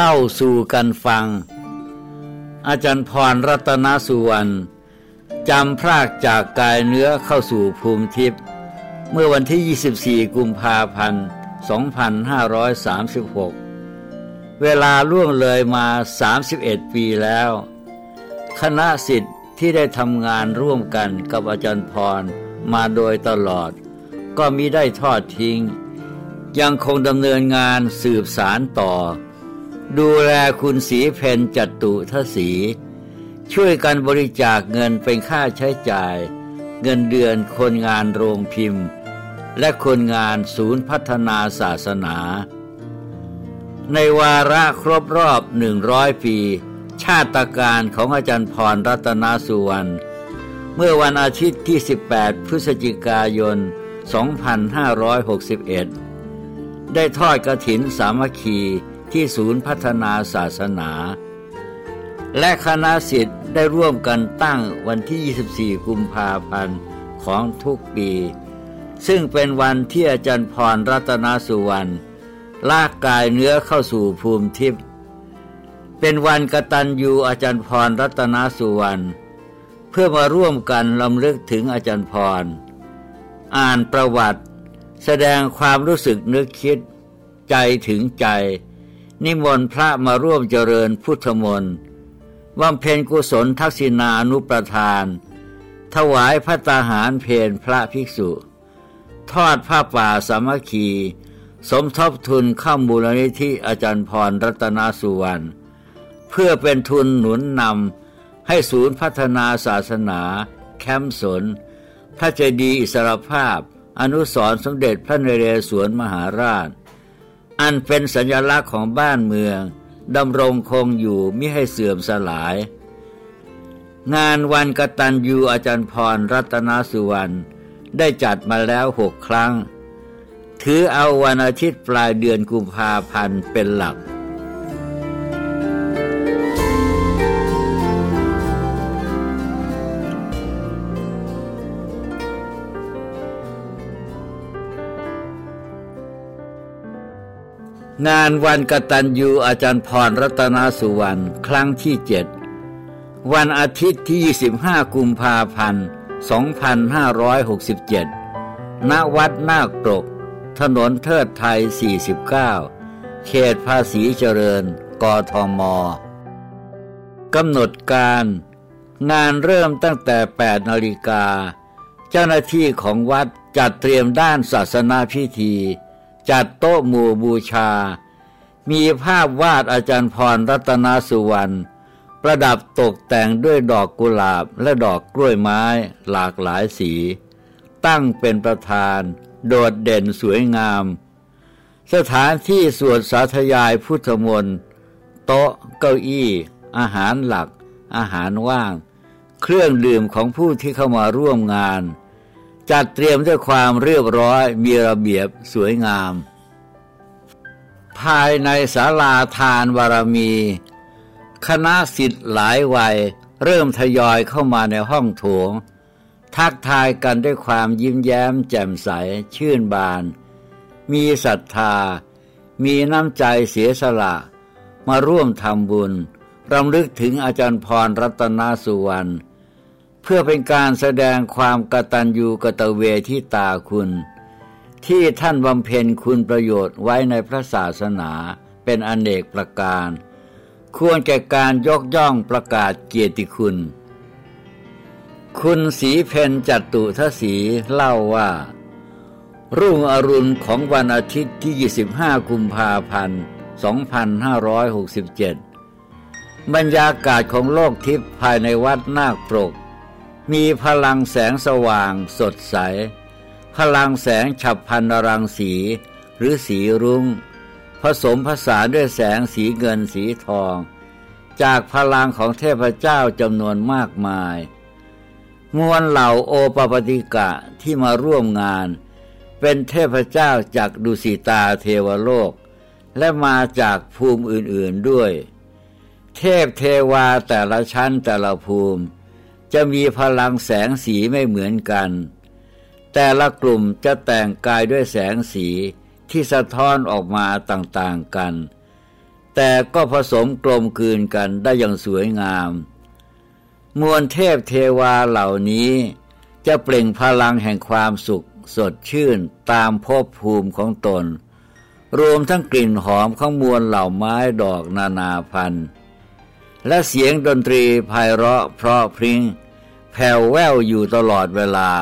เล่าสู่กันฟัง อาจารย์พรรัตนสุวรรณจำพรากจากกายเนื้อเข้าสู่ภูมิทิพย์เมื่อวันที่ 24 กุมภาพันธ์ 2536 เวลาล่วงเลยมา 31 ปีแล้ว คณะสิทธิ์ที่ได้ทำงานร่วมกันกับอาจารย์พรมาโดยตลอด ก็มิได้ทอดทิ้ง ยังคงดำเนินงานสืบสารต่อ ดูแลคุณสีเพนจัตตุทศี ช่วยกันบริจาคเงินเป็นค่าใช้จ่าย เงินเดือนคนงานโรงพิมพ์ และคนงานศูนย์พัฒนาศาสนา ในวาระครบรอบหนึ่งร้อยปี ชาติการของอาจารย์พรรัตนสุวรรณเมื่อวันอาทิตย์ที่ 18 พฤศจิกายน 2561 ได้ทอดกระถินสามัคคี ที่ศูนย์พัฒนาศาสนา และคณะสิทธิ์ได้ร่วมกันตั้งวันที่ 24 กุมภาพันธ์ของทุกปี ซึ่งเป็นวันที่อาจารย์พรรัตนสุวรรณลากกายเนื้อเข้าสู่ภูมิทิพย์เป็นวันกตัญญูอาจารย์พรรัตนสุวรรณเพื่อมาร่วมกันลำลึกถึงอาจารย์พร อ่านประวัติ แสดงความรู้สึกนึกคิด ใจถึงใจ นิมนต์พระมาร่วมเจริญพุทธมนต์บำเพ็ญกุศลทักษิณานุประทาน ถวายพระตาหารเพนพระภิกษุ ทอดผ้าป่าสามัคคี สมทบทุนข้ามูลนิธิอาจารย์พรรัตนสุวรรณเพื่อเป็นทุนหนุนนำให้ศูนย์พัฒนาศาสนา แคมป์สน พระเจดีย์อิสรภาพ อนุสรสมเด็จพระนเรศวรมหาราช อันเป็นสัญลักษณ์ของบ้านเมืองดำรงคงอยู่มิให้เสื่อมสลาย งานวันกตัญญูอาจารย์พรรัตนสุวรรณได้จัดมาแล้วหกครั้ง ถือเอาวันอาทิตย์ปลายเดือนกุมภาพันธ์เป็นหลัก งานวันกตัญญูอาจารย์พรรัตนสุวรรณครั้งที่เจ็ดวันอาทิตย์ที่ 25 กุมภาพันธ์ 2567 ณ วัดนาคปรก ถนนเทิดไทย 49 เขตภาษีเจริญ กทม กำหนดการ งานเริ่มตั้งแต่ 8 นาฬิกา เจ้าหน้าที่ของวัดจัดเตรียมด้านศาสนาพิธี จัดโต๊ะหมู่บูชา มีภาพวาดอาจารย์พรรัตนสุวรรณประดับตกแต่งด้วยดอกกุหลาบและดอกกล้วยไม้หลากหลายสี ตั้งเป็นประธาน โดดเด่นสวยงาม สถานที่สวดสาธยายพุทธมนต์โต๊ะเก้าอี้ อาหารหลัก อาหารว่าง เครื่องดื่มของผู้ที่เข้ามาร่วมงาน จัดเตรียมด้วยความเรียบร้อยมีระเบียบสวยงาม ภายในศาลาทานวารมี คณะสิทธิ์หลายวัย เริ่มทยอยเข้ามาในห้องโถง ทักทายกันด้วยความยิ้มแย้มแจ่มใสชื่นบาน มีศรัทธา มีน้ำใจเสียสละ มาร่วมทำบุญรำลึกถึงอาจารย์พรรัตนสุวรรณ พื่อเป็นการแสดงความกตัญญูกตเวทิตาคุณ ที่ท่านบำเพ็ญคุณประโยชน์ไว้ในพระศาสนาเป็นอนเนกประการ ควรแก่การยกย่องประกาศเกียรติคุณ คุณสีเพนจัตุทศีเล่าว่า รุ่งอรุณของวันอาทิตย์ที่ 25 กุมภาพันธ์ 2567 บรรยากาศของโลกทิพย์ภายในวัดนาคปรก มีพลังแสงสว่างสดใส พลังแสงฉับพันรังสี หรือสีรุง้ง ผสมผสานด้วยแสงสีเงินสีทอง จากพลังของเทพเจ้าจำนวนมากมาย มวลเหล่าโอปปติกะที่มาร่วมงาน เป็นเทพเจ้าจากดุสิตาเทวโลก และมาจากภูมิอื่นๆด้วย เทพเทวาแต่ละชั้นแต่ละภูมิ จะมีพลังแสงสีไม่เหมือนกัน แต่ละกลุ่มจะแต่งกายด้วยแสงสีที่สะท้อนออกมาต่างๆกัน แต่ก็ผสมกลมกลืนกันได้อย่างสวยงาม มวลเทพเทวาเหล่านี้จะเปล่งพลังแห่งความสุขสดชื่นตามภพภูมิของตน รวมทั้งกลิ่นหอมของมวลเหล่าไม้ดอกนานาพันธุ์ และเสียงดนตรีไพเราะเพราะพริง้งแผ่วแววอยู่ตลอดเวลา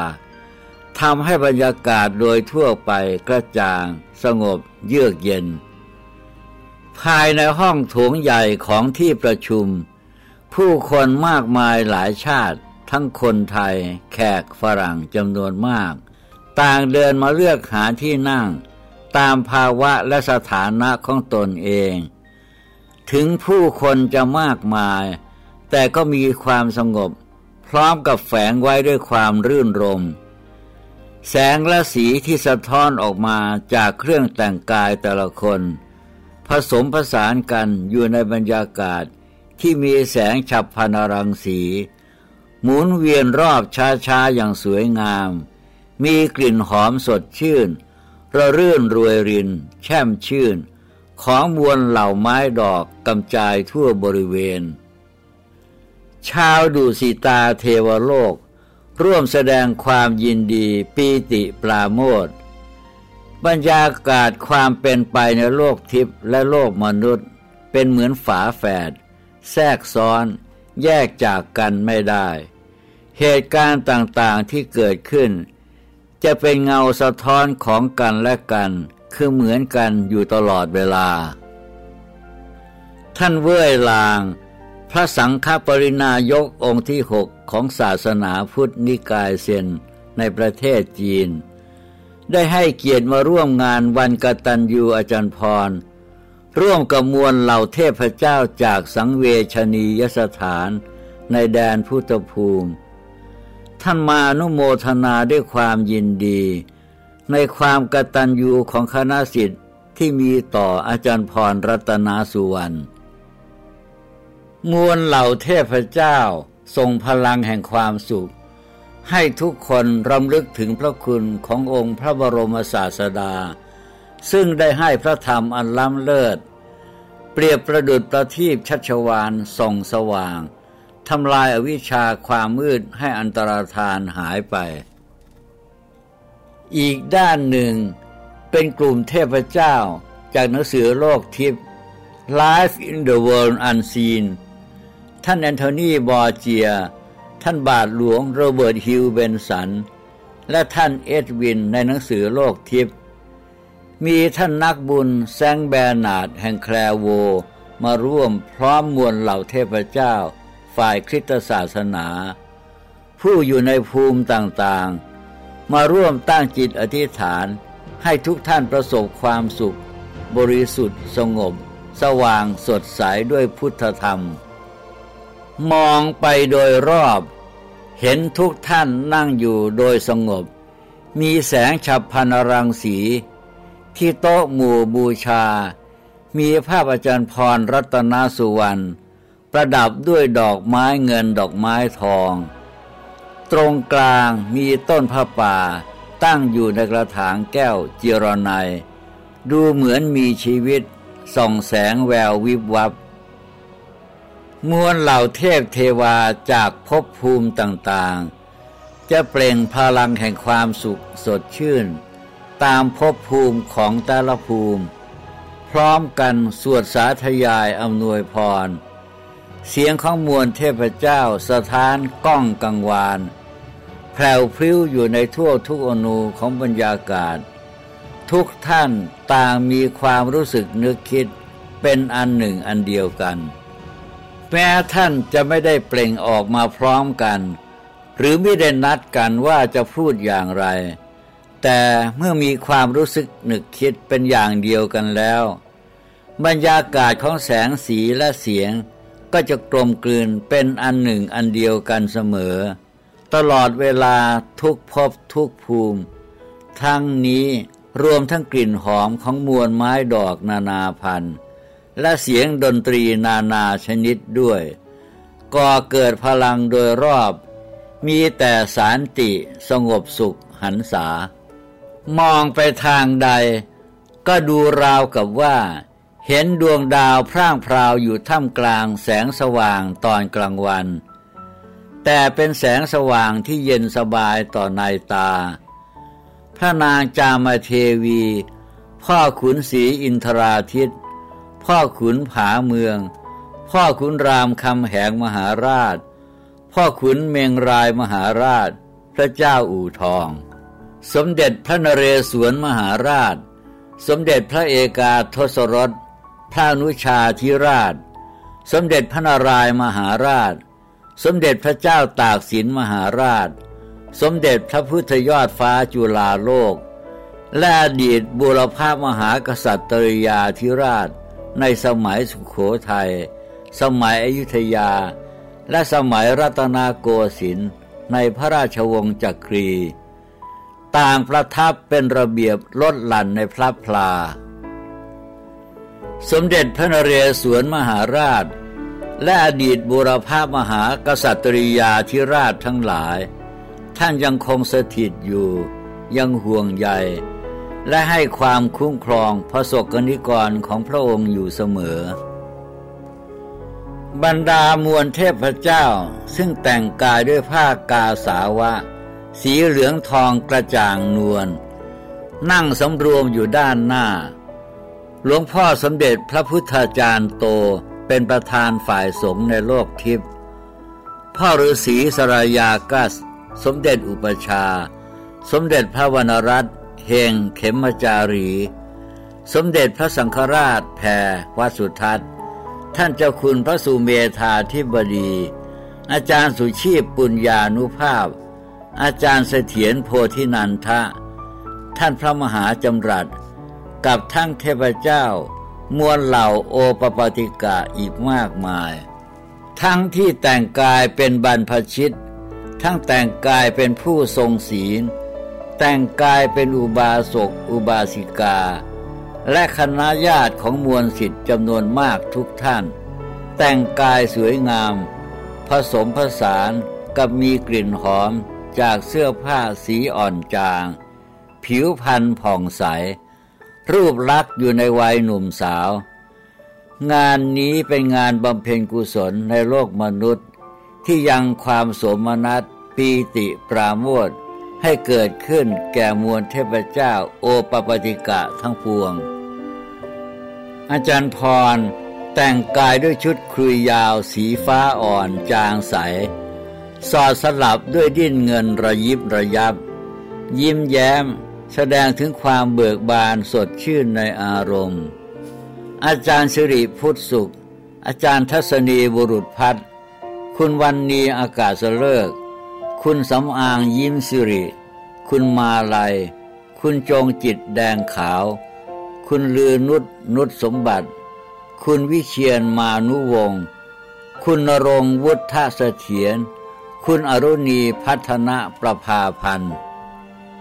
ทำให้บรรยากาศโดยทั่วไปกระจ่าง สงบเยือกเย็น ภายในห้องโถงใหญ่ของที่ประชุม ผู้คนมากมายหลายชาติ ทั้งคนไทย แขกฝรั่งจำนวนมาก ต่างเดินมาเลือกหาที่นั่ง ตามภาวะและสถานะของตนเอง ถึงผู้คนจะมากมาย แต่ก็มีความสงบ พร้อมกับแฝงไว้ด้วยความรื่นรม แสงและสีที่สะท้อนออกมาจากเครื่องแต่งกายแต่ละคน ผสมผสานกันอยู่ในบรรยากาศที่มีแสงฉับพนรังสี หมุนเวียนรอบช้าๆอย่างสวยงาม มีกลิ่นหอมสดชื่น ระรื่นรวยริน แช่มชื่น ของมวลเหล่าไม้ดอกกำจายทั่วบริเวณ ชาวดุสิตาเทวโลก ร่วมแสดงความยินดีปีติปราโมทบรรยากาศความเป็นไปในโลกทิพย์และโลกมนุษย์ เป็นเหมือนฝาแฝด แทรกซ้อน แยกจากกันไม่ได้ เหตุการณ์ต่างๆที่เกิดขึ้น จะเป็นเงาสะท้อนของกันและกัน คือเหมือนกันอยู่ตลอดเวลา ท่านเว่ยลาง พระสังฆปรินายกองค์ที่หกของศาสนาพุทธนิกายเซียนในประเทศจีน ได้ให้เกียรติมาร่วมงานวันกตัญญูอาจารย์พร ร่วมกับมวลเหล่าเทพเจ้าจากสังเวชนียสถานในแดนพุทธภูมิ ท่านมานุโมทนาด้วยความยินดี ในความกตัญญูของคณะสิทธิ์ที่มีต่ออาจารย์พรรัตนาสุวรรณมวลเหล่าเทพเจ้าทรงพลังแห่งความสุข ให้ทุกคนรำลึกถึงพระคุณขององค์พระบรมศาสดา ซึ่งได้ให้พระธรรมอันล้ำเลิศ เปรียบประดุจประทีปชัชวาลส่องสว่างทำลายอวิชชาความมืดให้อันตรธานหายไป อีกด้านหนึ่ง เป็นกลุ่มเทพเจ้าจากหนังสือโลกทิพย์ Life in the World Unseen ท่านแอนโทนีบอร์เจีย ท่านบาทหลวงโรเบิร์ตฮิวเบนสัน และท่านเอ็ดวินในหนังสือโลกทิพย์ มีท่านนักบุญแซงแบนาดแห่งแคลโว มาร่วมพร้อมมวลเหล่าเทพเจ้า ฝ่ายคริสตศาสนา ผู้อยู่ในภูมิต่างๆ มาร่วมตั้งจิตอธิษฐาน ให้ทุกท่านประสบความสุข บริสุทธิ์สงบ สว่างสดใสด้วยพุทธธรรม มองไปโดยรอบ เห็นทุกท่านนั่งอยู่โดยสงบ มีแสงฉับพันรังสี ที่โต๊ะหมู่บูชา มีภาพอาจารย์พรรัตนสุวรรณประดับด้วยดอกไม้เงินดอกไม้ทอง ตรงกลางมีต้นผ้าป่า ตั้งอยู่ในกระถางแก้วจิรนัยดูเหมือนมีชีวิต ส่องแสงแวววิบวับ มวลเหล่าเทพเทวาจากภพภูมิต่างๆ จะเปล่งพลังแห่งความสุขสดชื่น ตามภพภูมิของแต่ละภูมิ พร้อมกันสวดสาธยายอำนวยพร เสียงของมวลเทพเจ้าสถานก้องกังวาน แผ่วพริ้วอยู่ในทั่วทุกอนูของบรรยากาศ ทุกท่านต่างมีความรู้สึกนึกคิดเป็นอันหนึ่งอันเดียวกัน แม้ท่านจะไม่ได้เปล่งออกมาพร้อมกัน หรือไม่ได้นัดกันว่าจะพูดอย่างไร แต่เมื่อมีความรู้สึกนึกคิดเป็นอย่างเดียวกันแล้ว บรรยากาศของแสงสีและเสียง ก็จะกลมกลืนเป็นอันหนึ่งอันเดียวกันเสมอ ตลอดเวลาทุกภพทุกภูมิ ทั้งนี้รวมทั้งกลิ่นหอมของมวลไม้ดอกนานาพันธุ์ และเสียงดนตรีนานาชนิดด้วย ก่อเกิดพลังโดยรอบ มีแต่สารติสงบสุขหันษามองไปทางใด ก็ดูราวกับว่า เห็นดวงดาวพร่างพราวอยู่ท่ามกลางแสงสว่างตอนกลางวัน แต่เป็นแสงสว่างที่เย็นสบายต่อในตา พระนางจามเทวี พ่อขุนศรีอินทราทิต พ่อขุนผาเมือง พ่อขุนรามคำแหงมหาราช พ่อขุนเมงรายมหาราช พระเจ้าอู่ทอง สมเด็จพระนเรศวรมหาราช สมเด็จพระเอกาทศรส พระนุชาธิราช สมเด็จพระนารายมหาราช สมเด็จพระเจ้าตากสินมหาราช สมเด็จพระพุทธยอดฟ้าจุฬาโลก และอดีตบุรพามหากษัตริยาธิราช ในสมัยสุขโขทยัยสมัยอยุธยา และสมัยรัตนโกสินทร์ในพระราชวงศ์จักรี ต่างประทับเป็นระเบียบลดหลั่นในพระพลา สมเด็จพระนเรศวรมหาราช และอดีตบุรพามหากษัตริยาธิราชทั้งหลาย ท่านยังคงสถิตอยู่ ยังห่วงใย และให้ความคุ้มครองพระสกนิกรของพระองค์อยู่เสมอ บรรดามวลเทพเจ้าซึ่งแต่งกายด้วยผ้ากาสาวะ สีเหลืองทองกระจ่างนวลนั่งสำรวมอยู่ด้านหน้า หลวงพ่อสมเด็จพระพุทธาจารย์โตเป็นประธานฝ่ายสงฆ์ในโลกทิพย์พ่อฤาษีสรายากัส สมเด็จอุปชา สมเด็จพระวรรณรัตน์เฮงเขมจารี สมเด็จพระสังฆราชแพรวัสุทัศน์ ท่านเจ้าคุณพระสุเมธาธิบดี อาจารย์สุชีพปุญญานุภาพ อาจารย์เสถียรโพธินันทะ ท่านพระมหาจำรัด กับทั้งเทพเจ้า มวลเหล่าโอปปติกะอีกมากมาย ทั้งที่แต่งกายเป็นบรรพชิต ทั้งแต่งกายเป็นผู้ทรงศีล แต่งกายเป็นอุบาสกอุบาสิกา และคณะญาติของมวลสิทธิ์จำนวนมากทุกท่าน แต่งกายสวยงาม ผสมผสานกับมีกลิ่นหอมจากเสื้อผ้าสีอ่อนจาง ผิวพรรณผ่องใส รูปลักษ์อยู่ในวัยหนุ่มสาว งานนี้เป็นงานบำเพ็ญกุศลในโลกมนุษย์ ที่ยังความสมนัตปีติปราโมทให้เกิดขึ้นแก่มวลเทพเจ้าโอปปติกะทั้งปวง อาจารย์พรแต่งกายด้วยชุดครุยยาวสีฟ้าอ่อนจางใส สอดสลับด้วยดิ้นเงินระยิบระยับ ยิ้มแย้ม แสดงถึงความเบิกบานสดชื่นในอารมณ์ อาจารย์สิริพุทธสุข อาจารย์ทัศนีบุรุษพัฒคุณวันนีอากาศเลิก คุณสำอางยิ้มสิริ คุณมาลัย คุณจงจิตแดงขาว คุณลือนุษนุษสมบัติ คุณวิเชียนมานุวงศ์คุณนรงวุฒเสถียร คุณอรุณีพัฒนะประภาพันธ์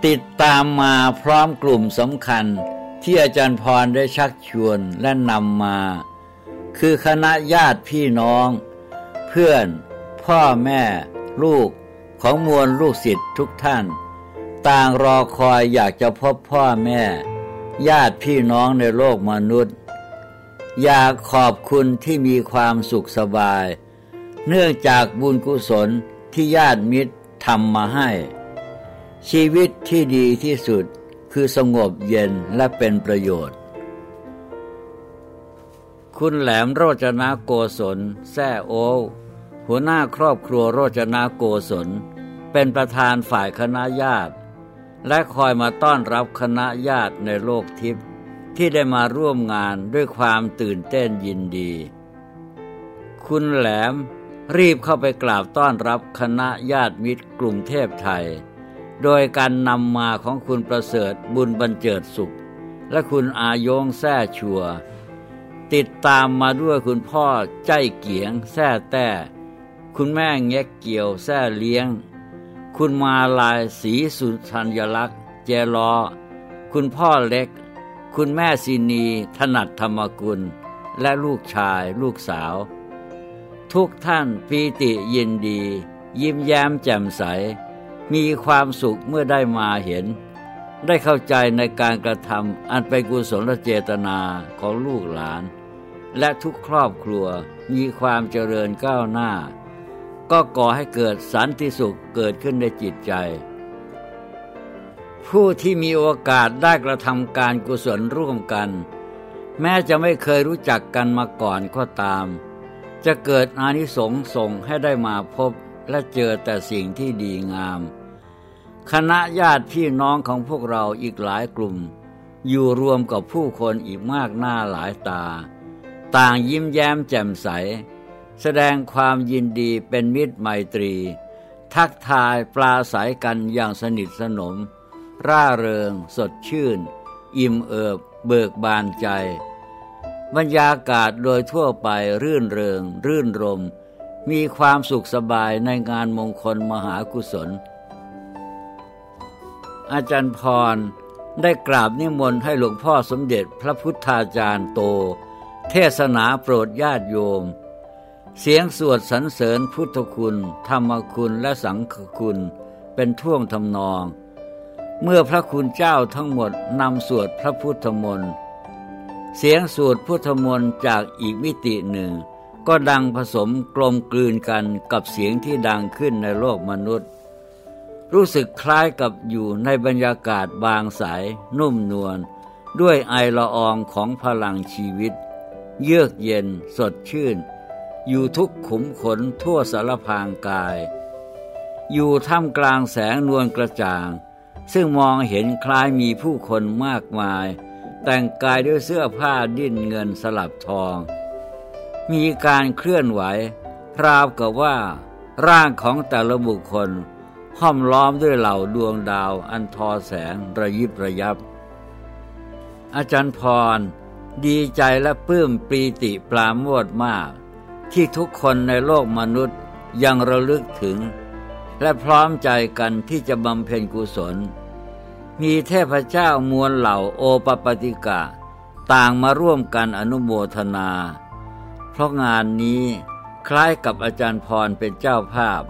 ติดตามมาพร้อมกลุ่มสำคัญที่อาจารย์พรได้ชักชวนและนำมา คือคณะญาติพี่น้อง เพื่อน พ่อแม่ ลูกของมวลลูกศิษย์ทุกท่าน ต่างรอคอยอยากจะพบพ่อแม่ ญาติพี่น้องในโลกมนุษย์ อยากขอบคุณที่มีความสุขสบาย เนื่องจากบุญกุศลที่ญาติมิตรทำมาให้ ชีวิตที่ดีที่สุดคือสงบเย็นและเป็นประโยชน์ คุณแหลมโรจนาโกศลแซ่โอหัวหน้าครอบครัวโรจนาโกศล เป็นประธานฝ่ายคณะญาติ และคอยมาต้อนรับคณะญาติในโลกทิพย์ที่ได้มาร่วมงานด้วยความตื่นเต้นยินดี คุณแหลมรีบเข้าไปกราบต้อนรับคณะญาติมิตรกรุงเทพไทย โดยการนำมาของคุณประเสริฐบุญบรรเจิดสุข และคุณอายงแท้ชัว ติดตามมาด้วยคุณพ่อใจเกียงแท้แต่คุณแม่แงกเกี่ยวแท้เลี้ยง คุณมาลายสีสุทัญลักษณ์เจรอคุณพ่อเล็ก คุณแม่สินีถนัดธรรมกุล และลูกชายลูกสาว ทุกท่านปีติยินดี ยิ้มแย้มแจ่มใส มีความสุขเมื่อได้มาเห็น ได้เข้าใจในการกระทำอันเป็นกุศลเจตนาของลูกหลาน และทุกครอบครัวมีความเจริญก้าวหน้า ก็ก่อให้เกิดสันติสุขเกิดขึ้นในจิตใจ ผู้ที่มีโอกาสได้กระทำการกุศลร่วมกัน แม้จะไม่เคยรู้จักกันมาก่อนก็ตาม จะเกิดอานิสงส์ส่งให้ได้มาพบ และเจอแต่สิ่งที่ดีงาม คณะญาติพี่น้องของพวกเราอีกหลายกลุ่ม อยู่รวมกับผู้คนอีกมากหน้าหลายตา ต่างยิ้มแย้มแจ่มใส แสดงความยินดีเป็นมิตรไมตรี ทักทายปลาสายกันอย่างสนิทสนม ร่าเริง สดชื่น อิ่มเอิบ เบิกบานใจบรรยากาศโดยทั่วไปรื่นเริง รื่นรม มีความสุขสบายในงานมงคลมหากุศล อาจารย์พรได้กราบนิมนต์ให้หลวงพ่อสมเด็จพระพุทธาจารย์โต เทศนาโปรดญาติโยม เสียงสวดสรรเสริญพุทธคุณ ธรรมคุณและสังฆคุณเป็นท่วงทำนอง เมื่อพระคุณเจ้าทั้งหมดนำสวดพระพุทธมนต์เสียงสวดพุทธมนต์จากอีกมิติหนึ่ง ก็ดังผสมกลมกลืนกันกับเสียงที่ดังขึ้นในโลกมนุษย์ รู้สึกคล้ายกับอยู่ในบรรยากาศบางใสนุ่มนวลด้วยไอละอองของพลังชีวิต เยือกเย็นสดชื่น อยู่ทุกขุมขนทั่วสารพางกาย อยู่ท่ามกลางแสงนวลกระจ่าง ซึ่งมองเห็นคล้ายมีผู้คนมากมาย แต่งกายด้วยเสื้อผ้าดิ้นเงินสลับทอง มีการเคลื่อนไหว ราวกับว่า ร่างของแต่ละบุคคล ห้อมล้อมด้วยเหล่าดวงดาวอันทอแสงระยิบระยับ อาจารย์พร ดีใจและปลื้มปีติปราโมทมาก ที่ทุกคนในโลกมนุษย์ยังระลึกถึง และพร้อมใจกันที่จะบำเพ็ญกุศล มีเทพเจ้ามวลเหล่าโอปปติกะ ต่างมาร่วมกันอนุโมทนา เพราะงานนี้คล้ายกับอาจารย์พรเป็นเจ้าภาพ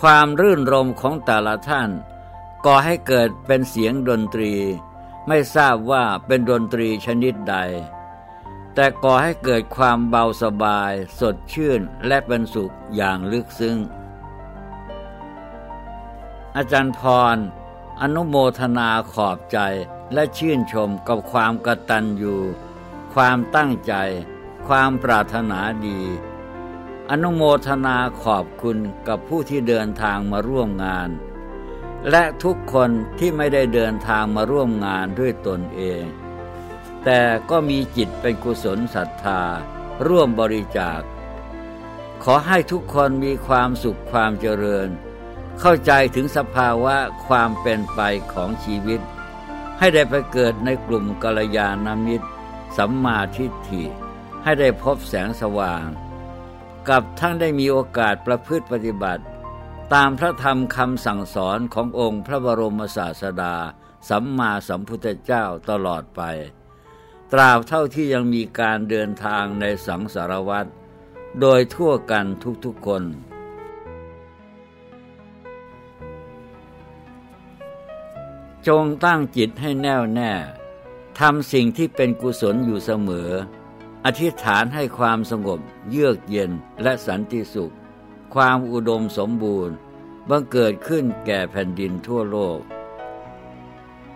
ความรื่นรมของแต่ละท่านก่อให้เกิดเป็นเสียงดนตรี ไม่ทราบว่าเป็นดนตรีชนิดใด แต่ก่อให้เกิดความเบาสบาย สดชื่นและเป็นสุขอย่างลึกซึ้ง อาจารย์พร อนุโมทนาขอบใจและชื่นชมกับความกระตัญญูความตั้งใจ ความปรารถนาดี อนุโมทนาขอบคุณกับผู้ที่เดินทางมาร่วมงาน และทุกคนที่ไม่ได้เดินทางมาร่วมงานด้วยตนเอง แต่ก็มีจิตเป็นกุศลศรัทธา ร่วมบริจาค ขอให้ทุกคนมีความสุขความเจริญ เข้าใจถึงสภาวะความเป็นไปของชีวิต ให้ได้ไปเกิดในกลุ่มกัลยาณมิตร สัมมาทิฏฐิ ให้ได้พบแสงสว่าง กับทั้งได้มีโอกาสประพฤติปฏิบัติ ตามพระธรรมคำสั่งสอนขององค์พระบรมศาสดา สัมมาสัมพุทธเจ้าตลอดไป ตราบเท่าที่ยังมีการเดินทางในสังสารวัตรโดยทั่วกันทุกๆคนจงตั้งจิตให้แน่วแน่ ทำสิ่งที่เป็นกุศลอยู่เสมอ อธิษฐานให้ความสงบ เยือกเย็นและสันติสุข ความอุดมสมบูรณ์บังเกิดขึ้นแก่แผ่นดินทั่วโลก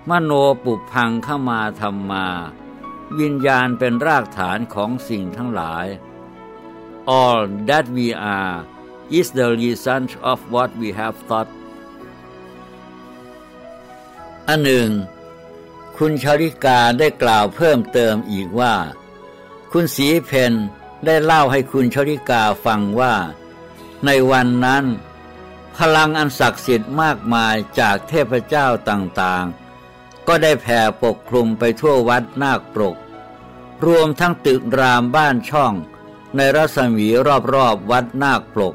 มโนปุพังเข้ามาทำมา วิญญาณเป็นรากฐานของสิ่งทั้งหลาย All that we are is the result of what we have thought อันหนึ่ง คุณชาริกาได้กล่าวเพิ่มเติมอีกว่า คุณสีเพนได้เล่าให้คุณชริกาฟังว่า ในวันนั้น พลังอันศักดิ์สิทธิ์มากมายจากเทพเจ้าต่างๆ ก็ได้แผ่ปกคลุมไปทั่ววัดนาคปรก รวมทั้งตึกรามบ้านช่อง ในรัศมีรอบๆวัดนาคปรก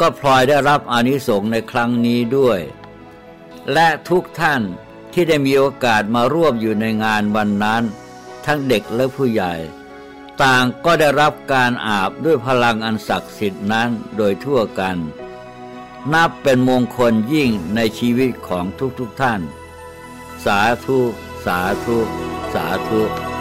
ก็พลอยได้รับอนิสงส์ในครั้งนี้ด้วย และทุกท่านที่ได้มีโอกาสมาร่วมอยู่ในงานวันนั้น ทั้งเด็กและผู้ใหญ่ ต่างก็ได้รับการอาบด้วยพลังอันศักดิ์สิทธิ์นั้นโดยทั่วกัน นับเป็นมงคลยิ่งในชีวิตของทุกๆทท่าน สาธุ สาธุ สาธุ